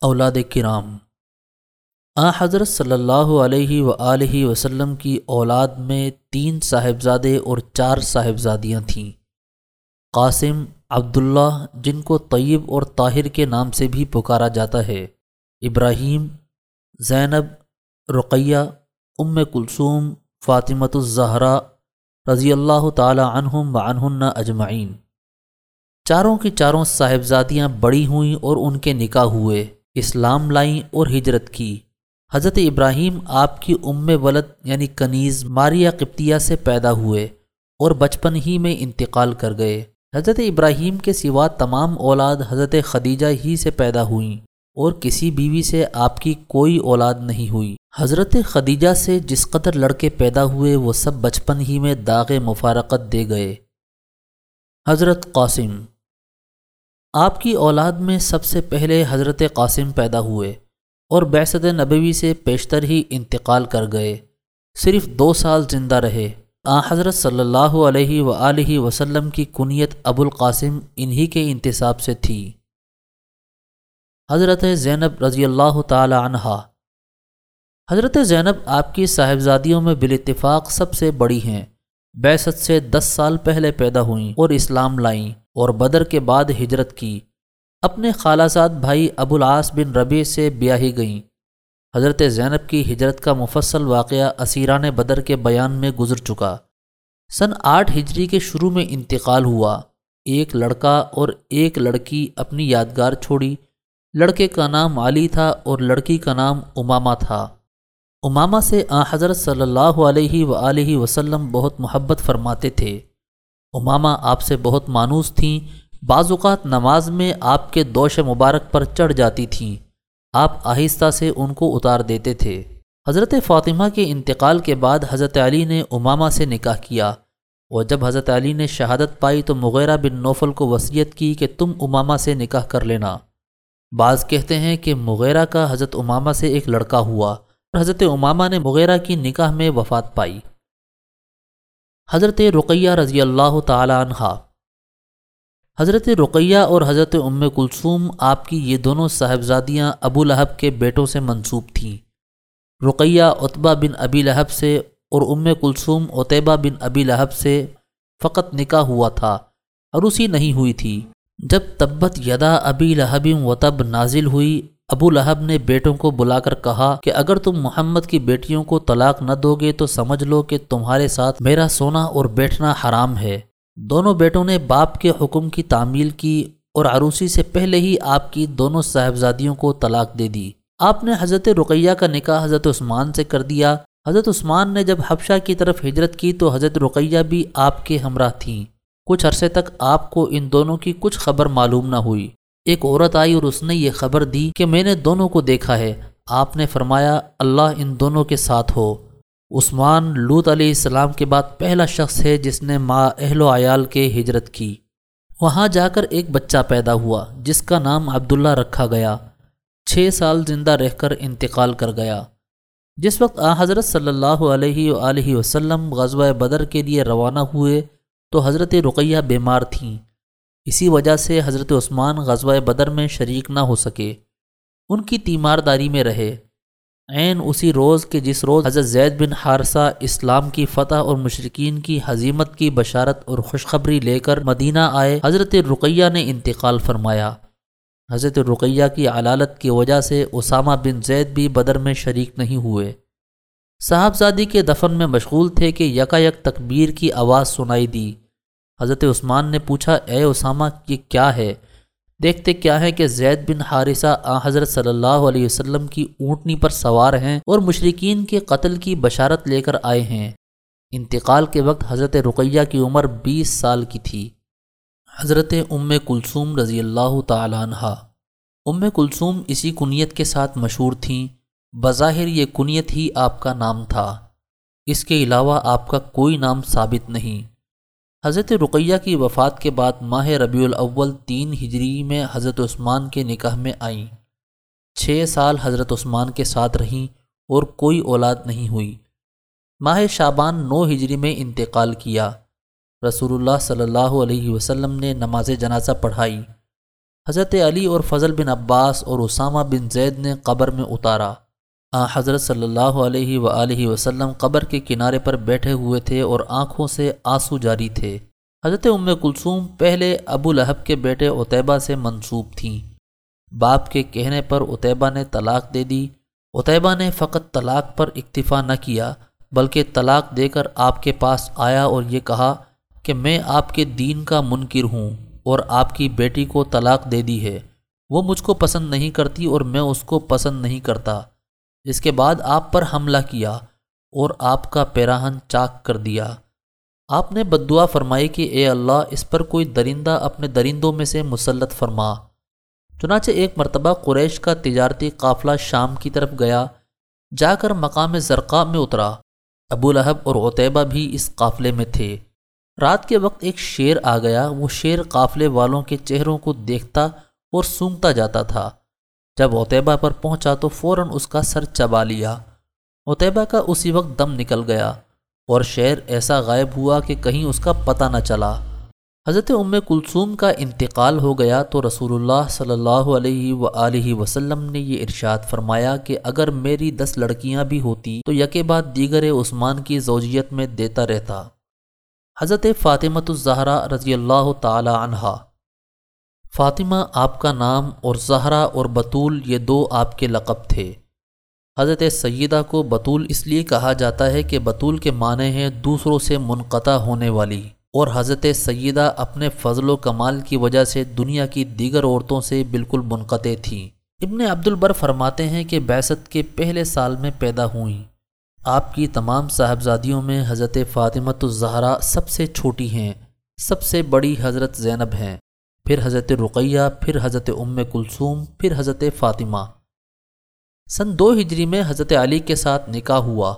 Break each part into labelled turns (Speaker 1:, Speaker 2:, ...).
Speaker 1: اولاد کرام۔ آ، حضرت صلی اللہ علیہ و وسلم کی اولاد میں تین صاحبزادے اور چار صاحبزادیاں تھیں۔ قاسم، عبداللہ، جن کو طیب اور طاہر کے نام سے بھی پکارا جاتا ہے۔ ابراہیم، زینب، رقیہ، ام کلثوم، فاطمۃ الزہرا رضی اللہ تعالی عنہم و عنہن اجمعین۔ چاروں کی چاروں صاحبزادیاں بڑی ہوئیں اور ان کے نکاح ہوئے۔ اسلام لائیں اور ہجرت کی۔ حضرت ابراہیم آپ کی ام ولد یعنی کنیز ماریا قبطیہ سے پیدا ہوئے اور بچپن ہی میں انتقال کر گئے۔ حضرت ابراہیم کے سوا تمام اولاد حضرت خدیجہ ہی سے پیدا ہوئیں اور کسی بیوی سے آپ کی کوئی اولاد نہیں ہوئی۔ حضرت خدیجہ سے جس قدر لڑکے پیدا ہوئے وہ سب بچپن ہی میں داغ مفارقت دے گئے۔ حضرت قاسم آپ کی اولاد میں سب سے پہلے حضرت قاسم پیدا ہوئے اور بیست نبوی سے پیشتر ہی انتقال کر گئے۔ صرف دو سال زندہ رہے۔ آ، حضرت صلی اللہ علیہ و وسلم کی کنیت ابو القاسم انہی کے انتصاب سے تھی۔ حضرت زینب رضی اللہ تعالی عنہ حضرت زینب آپ کی صاحبزادیوں میں بالاتفاق سب سے بڑی ہیں۔ بیست سے دس سال پہلے پیدا ہوئیں اور اسلام لائیں۔ اور بدر کے بعد ہجرت کی۔ اپنے خالہ زاد بھائی ابو العاص بن ربیع سے بیاہی گئیں۔ حضرت زینب کی ہجرت کا مفصل واقعہ اسیران بدر کے بیان میں گزر چکا۔ سن آٹھ ہجری کے شروع میں انتقال ہوا۔ ایک لڑکا اور ایک لڑکی اپنی یادگار چھوڑی۔ لڑکے کا نام علی تھا اور لڑکی کا نام امامہ تھا۔ امامہ سے آ حضرت صلی اللہ علیہ و وسلم بہت محبت فرماتے تھے۔ امامہ آپ سے بہت مانوس تھیں، بعض اوقات نماز میں آپ کے دوش مبارک پر چڑھ جاتی تھیں۔ آپ آہستہ سے ان کو اتار دیتے تھے۔ حضرت فاطمہ کے انتقال کے بعد حضرت علی نے امامہ سے نکاح کیا۔ اور جب حضرت علی نے شہادت پائی تو مغیرہ بن نوفل کو وصیت کی کہ تم امامہ سے نکاح کر لینا۔ بعض کہتے ہیں کہ مغیرہ کا حضرت امامہ سے ایک لڑکا ہوا اور حضرت امامہ نے مغیرہ کی نکاح میں وفات پائی۔ حضرت رقیہ رضی اللہ تعالی عنہ۔ حضرت رقیہ اور حضرت ام کلثوم آپ کی یہ دونوں صاحبزادیاں ابو لہب کے بیٹوں سے منسوب تھیں۔ رقیہ اتبا بن ابی لہب سے اور ام کلثوم اتبا بن ابی لہب سے فقط نکاح ہوا تھا اور اسی نہیں ہوئی تھی۔ جب تبت یدا ابی لہب و تب نازل ہوئی ابو لہب نے بیٹوں کو بلا کر کہا کہ اگر تم محمد کی بیٹیوں کو طلاق نہ دو گے تو سمجھ لو کہ تمہارے ساتھ میرا سونا اور بیٹھنا حرام ہے۔ دونوں بیٹوں نے باپ کے حکم کی تعمیل کی اور عروسی سے پہلے ہی آپ کی دونوں صاحبزادیوں کو طلاق دے دی۔ آپ نے حضرت رقیہ کا نکاح حضرت عثمان سے کر دیا۔ حضرت عثمان نے جب حبشہ کی طرف ہجرت کی تو حضرت رقیہ بھی آپ کے ہمراہ تھیں۔ کچھ عرصے تک آپ کو ان دونوں کی کچھ خبر معلوم نہ ہوئی۔ ایک عورت آئی اور اس نے یہ خبر دی کہ میں نے دونوں کو دیکھا ہے۔ آپ نے فرمایا، اللہ ان دونوں کے ساتھ ہو۔ عثمان لوت علیہ السلام کے بعد پہلا شخص ہے جس نے ماں اہل و عیال کے ہجرت کی۔ وہاں جا کر ایک بچہ پیدا ہوا، جس کا نام عبداللہ رکھا گیا۔ چھ سال زندہ رہ کر انتقال کر گیا۔ جس وقت آ حضرت صلی اللہ علیہ وآلہ وسلم غزوہ بدر کے لیے روانہ ہوئے، تو حضرت رقیہ بیمار تھیں۔ اسی وجہ سے حضرت عثمان غزوہ بدر میں شریک نہ ہو سکے۔ ان کی تیمارداری میں رہے۔ عین اسی روز کے جس روز حضرت زید بن حارثہ اسلام کی فتح اور مشرقین کی حزیمت کی بشارت اور خوشخبری لے کر مدینہ آئے، حضرت رقیہ نے انتقال فرمایا۔ حضرت رقیہ کی علالت کی وجہ سے اسامہ بن زید بھی بدر میں شریک نہیں ہوئے۔ صاحبزادی کے دفن میں مشغول تھے کہ یکا یک تکبیر کی آواز سنائی دی۔ حضرت عثمان نے پوچھا، اے اسامہ، یہ کیا ہے؟ دیکھتے کیا ہے کہ زید بن حارثہ آ حضرت صلی اللہ علیہ وسلم کی اونٹنی پر سوار ہیں اور مشرقین کے قتل کی بشارت لے کر آئے ہیں۔ انتقال کے وقت حضرت رقیہ کی عمر بیس سال کی تھی۔ حضرت ام کلثوم رضی اللہ تعالیٰ عنہ ام کلثوم اسی کنیت کے ساتھ مشہور تھیں۔ بظاہر یہ کنیت ہی آپ کا نام تھا۔ اس کے علاوہ آپ کا کوئی نام ثابت نہیں۔ حضرت رقیہ کی وفات کے بعد ماہ ربیع الاول تین ہجری میں حضرت عثمان کے نکاح میں آئیں۔ چھ سال حضرت عثمان کے ساتھ رہیں اور کوئی اولاد نہیں ہوئی۔ ماہ شابان نو ہجری میں انتقال کیا۔ رسول اللہ صلی اللہ علیہ وسلم نے نماز جنازہ پڑھائی۔ حضرت علی اور فضل بن عباس اور اسامہ بن زید نے قبر میں اتارا۔ حضرت صلی اللہ علیہ و وسلم قبر کے کنارے پر بیٹھے ہوئے تھے اور آنکھوں سے آنسو جاری تھے۔ حضرت ام کلثوم پہلے ابو لہب کے بیٹے اتیبہ سے منسوب تھیں۔ باپ کے کہنے پر اتیبہ نے طلاق دے دی۔ اتیبہ نے فقط طلاق پر اکتفا نہ کیا، بلکہ طلاق دے کر آپ کے پاس آیا اور یہ کہا کہ میں آپ کے دین کا منکر ہوں اور آپ کی بیٹی کو طلاق دے دی ہے۔ وہ مجھ کو پسند نہیں کرتی اور میں اس کو پسند نہیں کرتا۔ اس کے بعد آپ پر حملہ کیا اور آپ کا پیراہن چاک کر دیا۔ آپ نے بدعا فرمائی کہ اے اللہ، اس پر کوئی درندہ اپنے درندوں میں سے مسلط فرما۔ چنانچہ ایک مرتبہ قریش کا تجارتی قافلہ شام کی طرف گیا، جا کر مقام زرقا میں اترا۔ ابو لہب اور عطیبہ بھی اس قافلے میں تھے۔ رات کے وقت ایک شیر آ گیا، وہ شیر قافلے والوں کے چہروں کو دیکھتا اور سونگتا جاتا تھا۔ جب عطیبہ پر پہنچا تو فوراً اس کا سر چبا لیا۔ عطیبہ کا اسی وقت دم نکل گیا اور شیر ایسا غائب ہوا کہ کہیں اس کا پتہ نہ چلا۔ حضرت ام کلثوم کا انتقال ہو گیا تو رسول اللہ صلی اللہ علیہ و وسلم نے یہ ارشاد فرمایا کہ اگر میری دس لڑکیاں بھی ہوتی تو یکے بعد دیگر عثمان کی زوجیت میں دیتا رہتا۔ حضرت فاطمۃ الزہرا رضی اللہ تعالی عنہ فاطمہ آپ کا نام اور زہرا اور بطول یہ دو آپ کے لقب تھے۔ حضرت سیدہ کو بطول اس لیے کہا جاتا ہے کہ بطول کے معنی ہیں دوسروں سے منقطع ہونے والی۔ اور حضرت سیدہ اپنے فضل و کمال کی وجہ سے دنیا کی دیگر عورتوں سے بالکل منقطع تھیں۔ ابن عبد البر فرماتے ہیں کہ بیست کے پہلے سال میں پیدا ہوئیں۔ آپ کی تمام صاحبزادیوں میں حضرت فاطمت الزہرا سب سے چھوٹی ہیں، سب سے بڑی حضرت زینب ہیں۔ پھر حضرت رقیہ، پھر حضرت ام کلثوم، پھر حضرت فاطمہ۔ سن دو ہجری میں حضرت علی کے ساتھ نکاح ہوا۔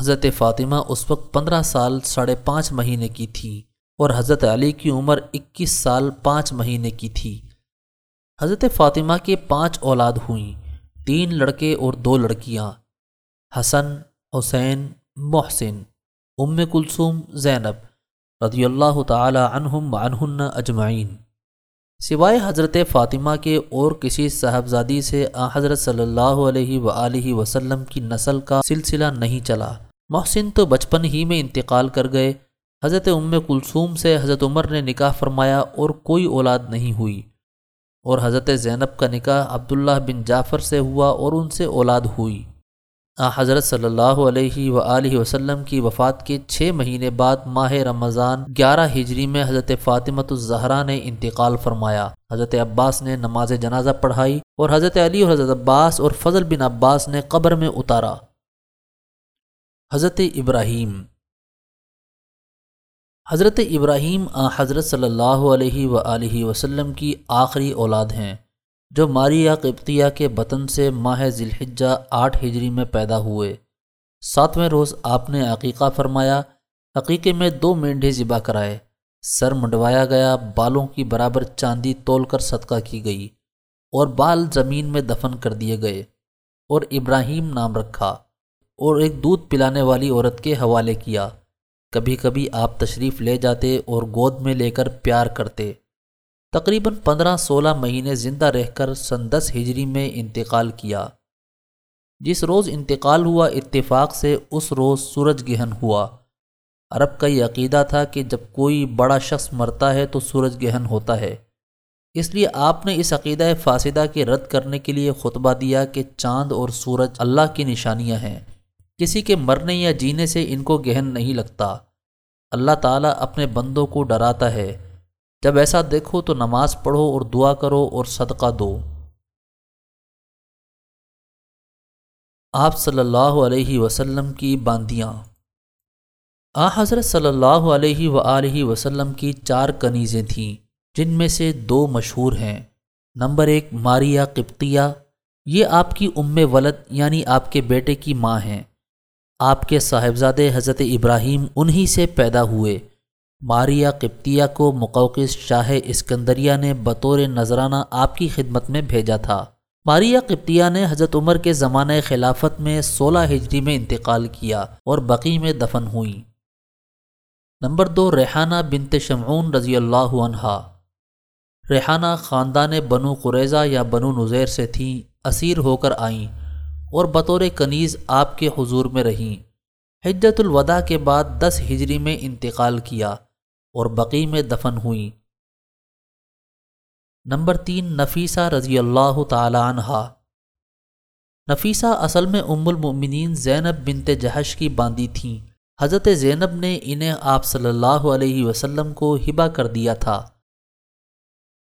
Speaker 1: حضرت فاطمہ اس وقت پندرہ سال ساڑھے پانچ مہینے کی تھی اور حضرت علی کی عمر اکیس سال پانچ مہینے کی تھی۔ حضرت فاطمہ کے پانچ اولاد ہوئیں، تین لڑکے اور دو لڑکیاں، حسن، حسین، محسن، ام کلثوم، زینب۔ رضی اللہ تعالی عنہم عنہن اجمعین۔ سوائے حضرت فاطمہ کے اور کسی صاحبزادی سے آ حضرت صلی اللہ علیہ و وسلم کی نسل کا سلسلہ نہیں چلا۔ محسن تو بچپن ہی میں انتقال کر گئے۔ حضرت ام کلثوم سے حضرت عمر نے نکاح فرمایا اور کوئی اولاد نہیں ہوئی۔ اور حضرت زینب کا نکاح عبداللہ بن جعفر سے ہوا اور ان سے اولاد ہوئی۔ حضرت صلی اللہ علیہ و وسلم کی وفات کے چھ مہینے بعد ماہ رمضان گیارہ ہجری میں حضرت فاطمت الزہرا نے انتقال فرمایا۔ حضرت عباس نے نماز جنازہ پڑھائی اور حضرت علی اور حضرت عباس اور فضل بن عباس نے قبر میں اتارا۔ حضرت ابراہیم۔ حضرت ابراہیم حضرت صلی اللہ علیہ و وسلم کی آخری اولاد ہیں۔ جو ماریا قبطیہ کے بطن سے ماہ ذلحجہ آٹھ ہجری میں پیدا ہوئے۔ ساتویں روز آپ نے عقیقہ فرمایا، عقیقے میں دو مینڈھے ذبح کرائے۔ سر منڈوایا گیا، بالوں کی برابر چاندی تول کر صدقہ کی گئی اور بال زمین میں دفن کر دیے گئے اور ابراہیم نام رکھا اور ایک دودھ پلانے والی عورت کے حوالے کیا۔ کبھی کبھی آپ تشریف لے جاتے اور گود میں لے کر پیار کرتے۔ تقریباً پندرہ سولہ مہینے زندہ رہ کر سن دس ہجری میں انتقال کیا۔ جس روز انتقال ہوا، اتفاق سے اس روز سورج گہن ہوا۔ عرب کا یہ عقیدہ تھا کہ جب کوئی بڑا شخص مرتا ہے تو سورج گہن ہوتا ہے۔ اس لیے آپ نے اس عقیدہ فاسدہ کے رد کرنے کے لیے خطبہ دیا کہ چاند اور سورج اللہ کی نشانیاں ہیں۔ کسی کے مرنے یا جینے سے ان کو گہن نہیں لگتا۔ اللہ تعالیٰ اپنے بندوں کو ڈراتا ہے۔ جب ایسا دیکھو تو نماز پڑھو اور دعا کرو اور صدقہ دو۔ آپ صلی اللہ علیہ وسلم کی باندیاں۔ آ، حضرت صلی اللہ علیہ و وسلم کی چار کنیزیں تھیں، جن میں سے دو مشہور ہیں۔ نمبر ایک ماریا قبطیہ۔ یہ آپ کی ام ولد یعنی آپ کے بیٹے کی ماں ہیں۔ آپ کے صاحبزادے حضرت ابراہیم انہی سے پیدا ہوئے۔ ماریا قبطیہ کو مقوقس شاہ اسکندریہ نے بطور نذرانہ آپ کی خدمت میں بھیجا تھا۔ ماریا قبطیہ نے حضرت عمر کے زمانہ خلافت میں سولہ ہجری میں انتقال کیا اور بقی میں دفن ہوئیں۔ نمبر دو، ریحانہ بنت شمعون رضی اللہ عنہ ریحانہ خاندان بنو قریضہ یا بنو نظیر سے تھیں، اسیر ہو کر آئیں اور بطور کنیز آپ کے حضور میں رہیں۔ حجت الوداع کے بعد دس ہجری میں انتقال کیا۔ اور بقی میں دفن ہوئیں۔ نمبر تین، نفیسہ رضی اللہ تعالی عنہ نفیسہ اصل میں ام المؤمنین زینب بنت جہش کی باندی تھیں۔ حضرت زینب نے انہیں آپ صلی اللہ علیہ وسلم کو ہبا کر دیا تھا۔